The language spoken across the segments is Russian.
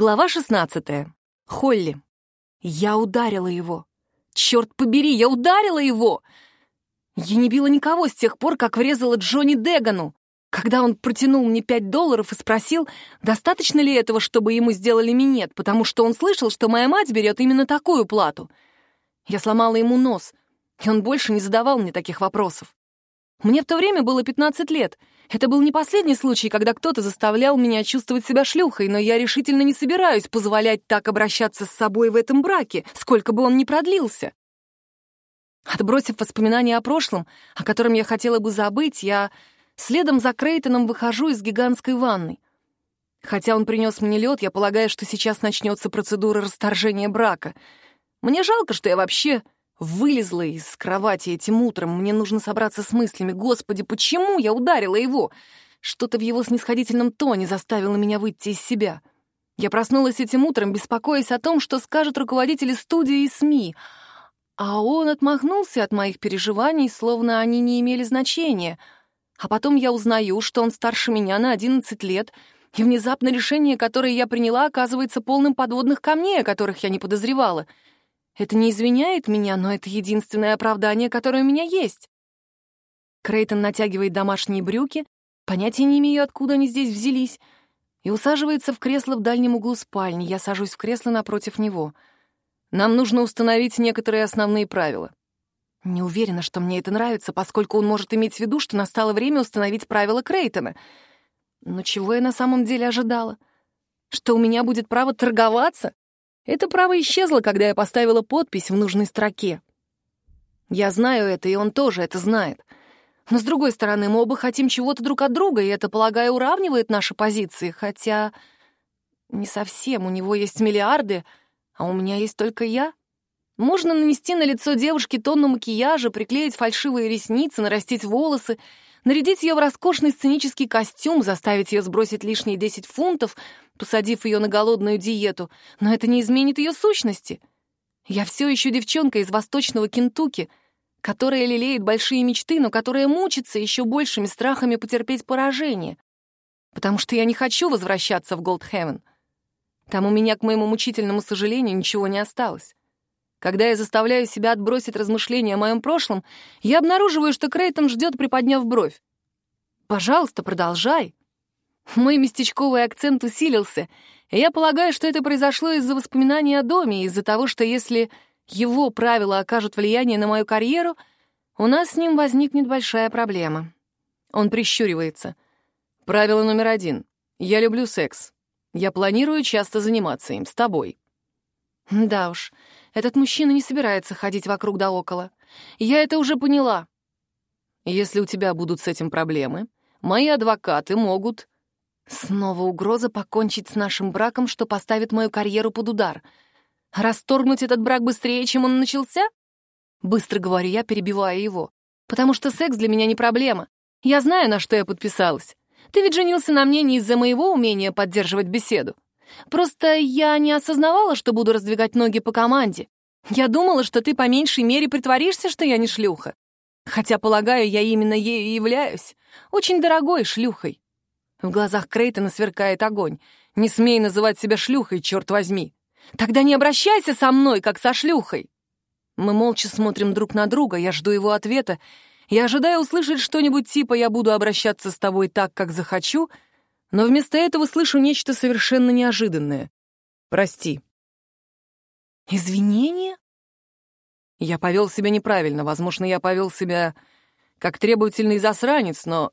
Глава 16. Холли. Я ударила его. Черт побери, я ударила его! Я не била никого с тех пор, как врезала Джонни Дегану. Когда он протянул мне пять долларов и спросил, достаточно ли этого, чтобы ему сделали минет, потому что он слышал, что моя мать берет именно такую плату. Я сломала ему нос, и он больше не задавал мне таких вопросов. Мне в то время было 15 лет — это был не последний случай, когда кто-то заставлял меня чувствовать себя шлюхой, но я решительно не собираюсь позволять так обращаться с собой в этом браке, сколько бы он ни продлился. Отбросив воспоминания о прошлом, о котором я хотела бы забыть, я следом за Крейтоном выхожу из гигантской ванны. Хотя он принес мне лед, я полагаю, что сейчас начнется процедура расторжения брака. Мне жалко, что я вообще Вылезла из кровати этим утром. Мне нужно собраться с мыслями. Господи, почему я ударила его? Что-то в его снисходительном тоне заставило меня выйти из себя. Я проснулась этим утром, беспокоясь о том, что скажут руководители студии и СМИ. А он отмахнулся от моих переживаний, словно они не имели значения. А потом я узнаю, что он старше меня на 11 лет, и внезапно решение, которое я приняла, оказывается полным подводных камней, о которых я не подозревала — это не извиняет меня, но это единственное оправдание, которое у меня есть. Крейтон натягивает домашние брюки, понятия не имею, откуда они здесь взялись, и усаживается в кресло в дальнем углу спальни. Я сажусь в кресло напротив него. Нам нужно установить некоторые основные правила. Не уверена, что мне это нравится, поскольку он может иметь в виду, что настало время установить правила Крейтона. Но чего я на самом деле ожидала? Что у меня будет право торговаться? Это право исчезло, когда я поставила подпись в нужной строке. Я знаю это, и он тоже это знает. Но, с другой стороны, мы оба хотим чего-то друг от друга, и это, полагаю, уравнивает наши позиции, хотя... Не совсем, у него есть миллиарды, а у меня есть только я. Можно нанести на лицо девушки тонну макияжа, приклеить фальшивые ресницы, нарастить волосы, нарядить ее в роскошный сценический костюм, заставить ее сбросить лишние 10 фунтов, посадив ее на голодную диету, но это не изменит ее сущности. Я все еще девчонка из восточного Кентукки, которая лелеет большие мечты, но которая мучится еще большими страхами потерпеть поражение. Потому что я не хочу возвращаться в Голдхевен. Там у меня, к моему мучительному сожалению, ничего не осталось. Когда я заставляю себя отбросить размышления о моем прошлом, я обнаруживаю, что Крейтон ждет, приподняв бровь. «Пожалуйста, продолжай». Мой местечковый акцент усилился, и я полагаю, что это произошло из-за воспоминаний о доме, из-за того, что если его правила окажут влияние на мою карьеру, у нас с ним возникнет большая проблема. Он прищуривается. Правило номер один. Я люблю секс. Я планирую часто заниматься им, с тобой. Да уж, этот мужчина не собирается ходить вокруг да около. Я это уже поняла. Если у тебя будут с этим проблемы, мои адвокаты могут... Снова угроза покончить с нашим браком, что поставит мою карьеру под удар. Расторгнуть этот брак быстрее, чем он начался? Быстро говорю я, перебивая его. Потому что секс для меня не проблема. Я знаю, на что я подписалась. Ты ведь женился на мне не из-за моего умения поддерживать беседу. Просто я не осознавала, что буду раздвигать ноги по команде. Я думала, что ты по меньшей мере притворишься, что я не шлюха. Хотя, полагаю, я именно ею и являюсь. Очень дорогой шлюхой. В глазах Крейтона сверкает огонь. Не смей называть себя шлюхой, черт возьми. Тогда не обращайся со мной, как со шлюхой. Мы молча смотрим друг на друга, я жду его ответа. Я ожидаю услышать что-нибудь типа «я буду обращаться с тобой так, как захочу», но вместо этого слышу нечто совершенно неожиданное. «Прости». «Извинения?» Я повел себя неправильно. Возможно, я повел себя как требовательный засранец, но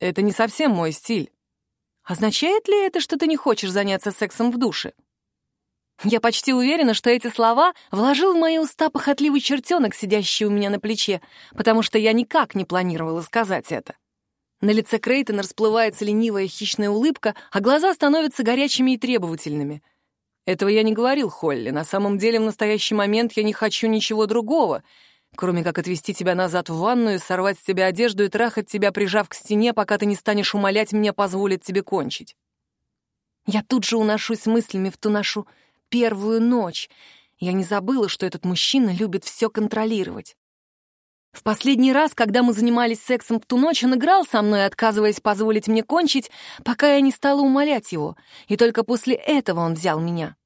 это не совсем мой стиль. Означает ли это, что ты не хочешь заняться сексом в душе? Я почти уверена, что эти слова вложил в мои уста похотливый чертенок, сидящий у меня на плече, потому что я никак не планировала сказать это. На лице Крейтона расплывается ленивая хищная улыбка, а глаза становятся горячими и требовательными. Этого я не говорил, Холли. На самом деле, в настоящий момент я не хочу ничего другого, кроме как отвести тебя назад в ванную, сорвать с тебя одежду и трахать тебя, прижав к стене, пока ты не станешь умолять меня позволить тебе кончить. Я тут же уношусь мыслями в ту нашу первую ночь. Я не забыла, что этот мужчина любит все контролировать. В последний раз, когда мы занимались сексом в ту ночь, он играл со мной, отказываясь позволить мне кончить, пока я не стала умолять его, и только после этого он взял меня.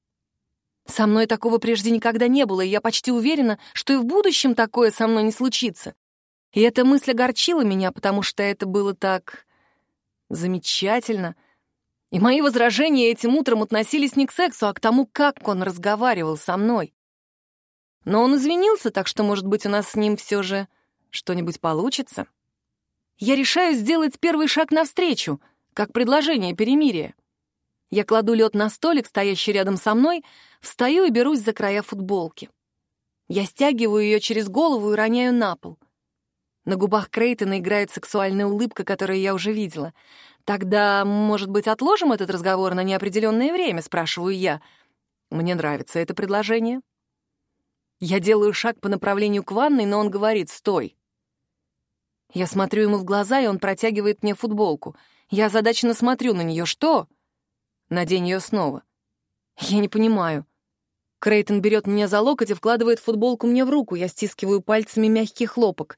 Со мной такого прежде никогда не было, и я почти уверена, что и в будущем такое со мной не случится. И эта мысль огорчила меня, потому что это было так... замечательно. И мои возражения этим утром относились не к сексу, а к тому, как он разговаривал со мной. Но он извинился, так что, может быть, у нас с ним все же что-нибудь получится. Я решаю сделать первый шаг навстречу, как предложение перемирия. Я кладу лед на столик, стоящий рядом со мной, встаю и берусь за края футболки. Я стягиваю ее через голову и роняю на пол. На губах Крейтона играет сексуальная улыбка, которую я уже видела. «Тогда, может быть, отложим этот разговор на неопределенное время?» — спрашиваю я. Мне нравится это предложение. Я делаю шаг по направлению к ванной, но он говорит «стой». Я смотрю ему в глаза, и он протягивает мне футболку. Я озадаченно смотрю на нее. «Что?» «Надень ее снова». Я не понимаю. Крейтон берет меня за локоть и вкладывает футболку мне в руку. Я стискиваю пальцами мягкий хлопок.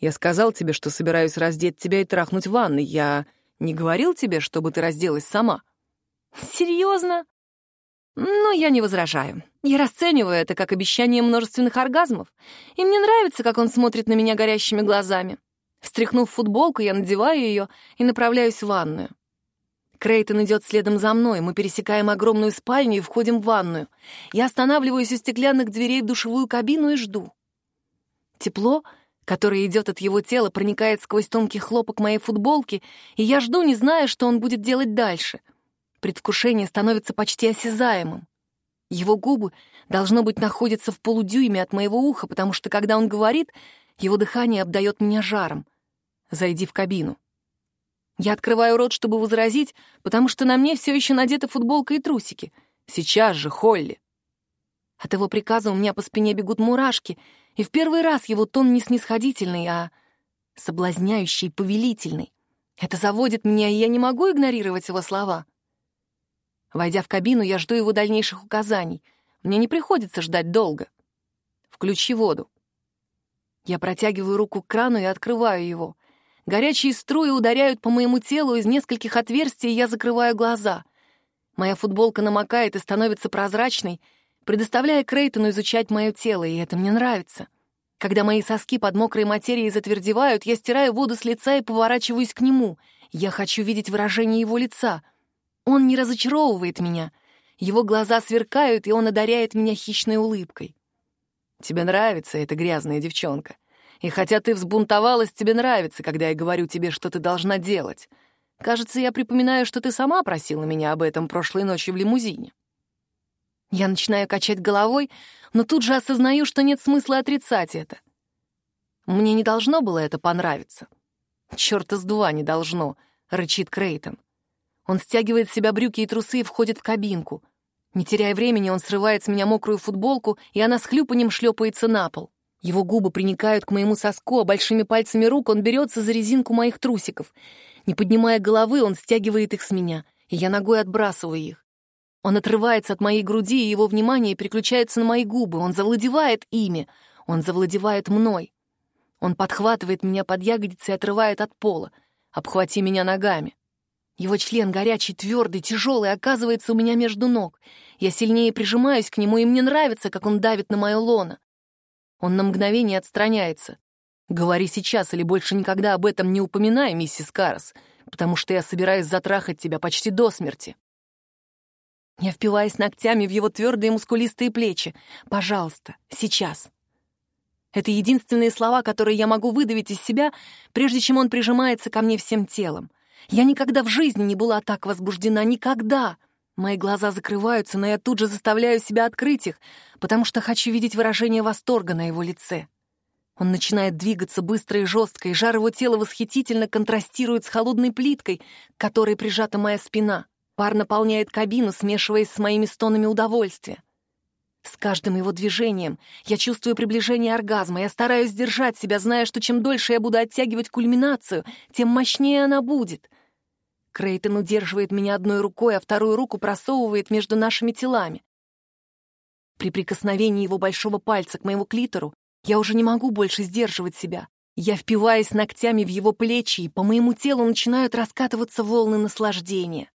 «Я сказал тебе, что собираюсь раздеть тебя и трахнуть в ванной. Я не говорил тебе, чтобы ты разделась сама?» «Серьезно?» Но я не возражаю. Я расцениваю это как обещание множественных оргазмов, и мне нравится, как он смотрит на меня горящими глазами. Встряхнув футболку, я надеваю ее и направляюсь в ванную. Крейтон идет следом за мной, мы пересекаем огромную спальню и входим в ванную. Я останавливаюсь у стеклянных дверей в душевую кабину и жду. Тепло, которое идет от его тела, проникает сквозь тонкий хлопок моей футболки, и я жду, не зная, что он будет делать дальше — Предвкушение становится почти осязаемым. Его губы, должно быть, находятся в полудюйме от моего уха, потому что, когда он говорит, его дыхание обдает меня жаром. «Зайди в кабину». Я открываю рот, чтобы возразить, потому что на мне все еще надета футболка и трусики. Сейчас же, Холли. От его приказа у меня по спине бегут мурашки, и в первый раз его тон не снисходительный, а соблазняющий, повелительный. Это заводит меня, и я не могу игнорировать его слова. Войдя в кабину, я жду его дальнейших указаний. Мне не приходится ждать долго. Включи воду. Я протягиваю руку к крану и открываю его. Горячие струи ударяют по моему телу из нескольких отверстий, и я закрываю глаза. Моя футболка намокает и становится прозрачной, предоставляя Крейтону изучать мое тело, и это мне нравится. Когда мои соски под мокрой материей затвердевают, я стираю воду с лица и поворачиваюсь к нему. Я хочу видеть выражение его лица — он не разочаровывает меня. Его глаза сверкают, и он одаряет меня хищной улыбкой. Тебе нравится эта грязная девчонка. И хотя ты взбунтовалась, тебе нравится, когда я говорю тебе, что ты должна делать. Кажется, я припоминаю, что ты сама просила меня об этом прошлой ночью в лимузине. Я начинаю качать головой, но тут же осознаю, что нет смысла отрицать это. Мне не должно было это понравиться. Чёрта с два не должно, рычит Крейтон. Он стягивает с себя брюки и трусы и входит в кабинку. Не теряя времени, он срывает с меня мокрую футболку, и она с хлюпанием шлепается на пол. Его губы приникают к моему соску, а большими пальцами рук он берется за резинку моих трусиков. Не поднимая головы, он стягивает их с меня, и я ногой отбрасываю их. Он отрывается от моей груди, и его внимание переключается на мои губы. Он завладевает ими, он завладевает мной. Он подхватывает меня под ягодицы и отрывает от пола. «Обхвати меня ногами». Его член горячий, твердый, тяжелый, оказывается у меня между ног. Я сильнее прижимаюсь к нему, и мне нравится, как он давит на мое лоно. Он на мгновение отстраняется. «Говори сейчас или больше никогда об этом не упоминай, миссис Карас, потому что я собираюсь затрахать тебя почти до смерти». Я впиваюсь ногтями в его твердые мускулистые плечи. «Пожалуйста, сейчас». Это единственные слова, которые я могу выдавить из себя, прежде чем он прижимается ко мне всем телом. Я никогда в жизни не была так возбуждена, никогда. Мои глаза закрываются, но я тут же заставляю себя открыть их, потому что хочу видеть выражение восторга на его лице. Он начинает двигаться быстро и жестко, и жар его тела восхитительно контрастирует с холодной плиткой, к которой прижата моя спина. Пар наполняет кабину, смешиваясь с моими стонами удовольствия. С каждым его движением я чувствую приближение оргазма. Я стараюсь сдержать себя, зная, что чем дольше я буду оттягивать кульминацию, тем мощнее она будет. Крейтон удерживает меня одной рукой, а вторую руку просовывает между нашими телами. При прикосновении его большого пальца к моему клитору Я уже не могу больше сдерживать себя. Я впиваюсь ногтями в его плечи, и по моему телу начинают раскатываться волны наслаждения.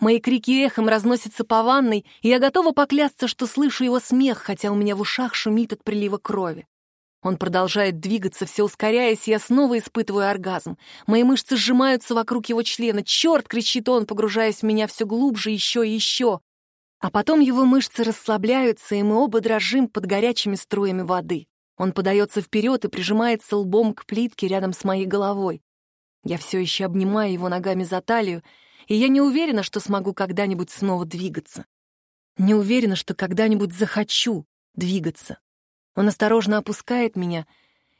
Мои крики эхом разносятся по ванной, и я готова поклясться, что слышу его смех, хотя у меня в ушах шумит от прилива крови. Он продолжает двигаться, все ускоряясь, я снова испытываю оргазм. Мои мышцы сжимаются вокруг его члена. «Черт!» — кричит он, погружаясь в меня все глубже, еще и еще. А потом его мышцы расслабляются, и мы оба дрожим под горячими струями воды. Он подается вперед и прижимается лбом к плитке рядом с моей головой. Я все еще обнимаю его ногами за талию, и я не уверена, что смогу когда-нибудь снова двигаться. Не уверена, что когда-нибудь захочу двигаться. Он осторожно опускает меня,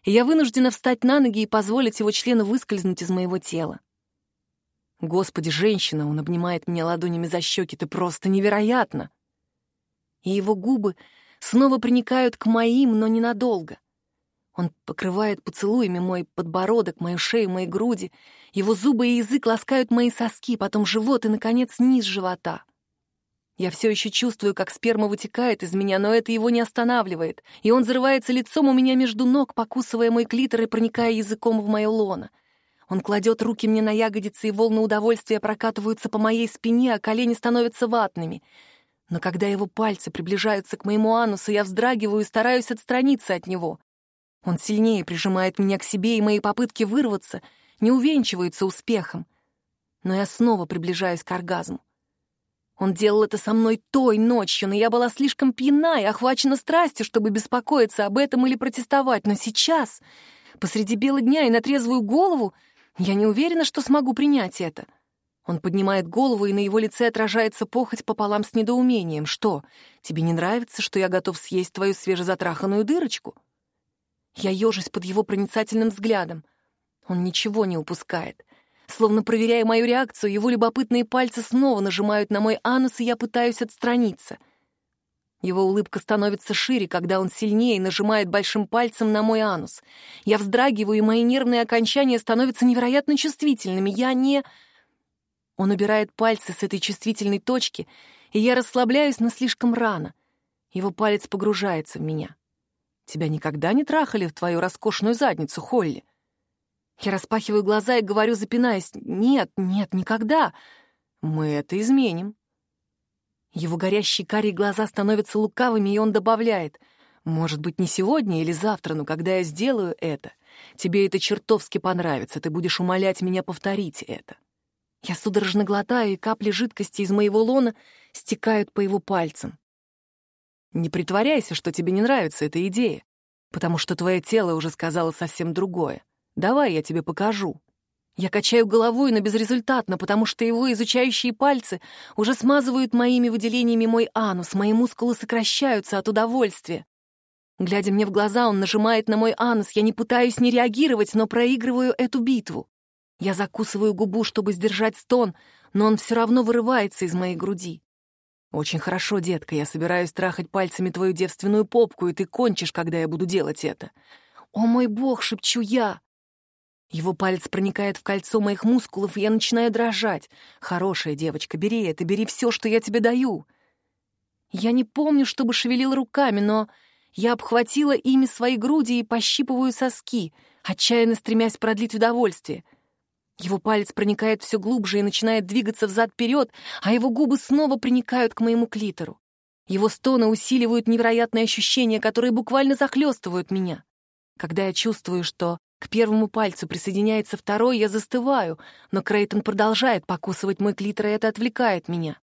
и я вынуждена встать на ноги и позволить его члену выскользнуть из моего тела. Господи, женщина, он обнимает меня ладонями за щеки, ты просто невероятно. И его губы снова проникают к моим, но ненадолго. Он покрывает поцелуями мой подбородок, мою шею, мои груди. Его зубы и язык ласкают мои соски, потом живот и, наконец, низ живота. Я все еще чувствую, как сперма вытекает из меня, но это его не останавливает, и он зарывается лицом у меня между ног, покусывая мой клитор и проникая языком в мое лоно. Он кладет руки мне на ягодицы, и волны удовольствия прокатываются по моей спине, а колени становятся ватными. Но когда его пальцы приближаются к моему анусу, я вздрагиваю и стараюсь отстраниться от него. Он сильнее прижимает меня к себе, и мои попытки вырваться не увенчиваются успехом. Но я снова приближаюсь к оргазму. Он делал это со мной той ночью, но я была слишком пьяна и охвачена страстью, чтобы беспокоиться об этом или протестовать. Но сейчас, посреди бела дня и на трезвую голову, я не уверена, что смогу принять это. Он поднимает голову, и на его лице отражается похоть пополам с недоумением. «Что, тебе не нравится, что я готов съесть твою свежезатраханную дырочку?» Я ежусь под его проницательным взглядом. Он ничего не упускает. Словно проверяя мою реакцию, его любопытные пальцы снова нажимают на мой анус, и я пытаюсь отстраниться. Его улыбка становится шире, когда он сильнее нажимает большим пальцем на мой анус. Я вздрагиваю, и мои нервные окончания становятся невероятно чувствительными. Я не... Он убирает пальцы с этой чувствительной точки, и я расслабляюсь, но слишком рано. Его палец погружается в меня. Тебя никогда не трахали в твою роскошную задницу, Холли?» Я распахиваю глаза и говорю, запинаясь, «Нет, нет, никогда. Мы это изменим». Его горящие карие глаза становятся лукавыми, и он добавляет, «Может быть, не сегодня или завтра, но когда я сделаю это, тебе это чертовски понравится, ты будешь умолять меня повторить это». Я судорожно глотаю, и капли жидкости из моего лона стекают по его пальцам. Не притворяйся, что тебе не нравится эта идея, потому что твое тело уже сказало совсем другое. Давай я тебе покажу. Я качаю головой, но безрезультатно, потому что его изучающие пальцы уже смазывают моими выделениями мой анус, мои мускулы сокращаются от удовольствия. Глядя мне в глаза, он нажимает на мой анус. Я не пытаюсь не реагировать, но проигрываю эту битву. Я закусываю губу, чтобы сдержать стон, но он все равно вырывается из моей груди. «Очень хорошо, детка, я собираюсь трахать пальцами твою девственную попку, и ты кончишь, когда я буду делать это». «О мой бог!» — шепчу я. Его палец проникает в кольцо моих мускулов, и я начинаю дрожать. «Хорошая девочка, бери это, бери все, что я тебе даю». Я не помню, чтобы шевелил руками, но я обхватила ими свои груди и пощипываю соски, отчаянно стремясь продлить удовольствие — его палец проникает все глубже и начинает двигаться взад-вперед, а его губы снова приникают к моему клитору. Его стоны усиливают невероятные ощущения, которые буквально захлестывают меня. Когда я чувствую, что к первому пальцу присоединяется второй, я застываю, но Крейтон продолжает покусывать мой клитор, и это отвлекает меня.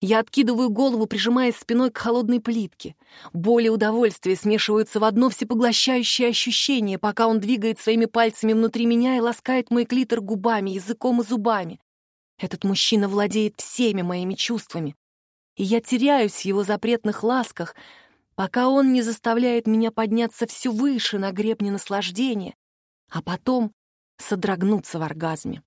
Я откидываю голову, прижимаясь спиной к холодной плитке. Боль и удовольствие смешиваются в одно всепоглощающее ощущение, пока он двигает своими пальцами внутри меня и ласкает мой клитор губами, языком и зубами. Этот мужчина владеет всеми моими чувствами. И я теряюсь в его запретных ласках, пока он не заставляет меня подняться все выше на гребне наслаждения, а потом содрогнуться в оргазме.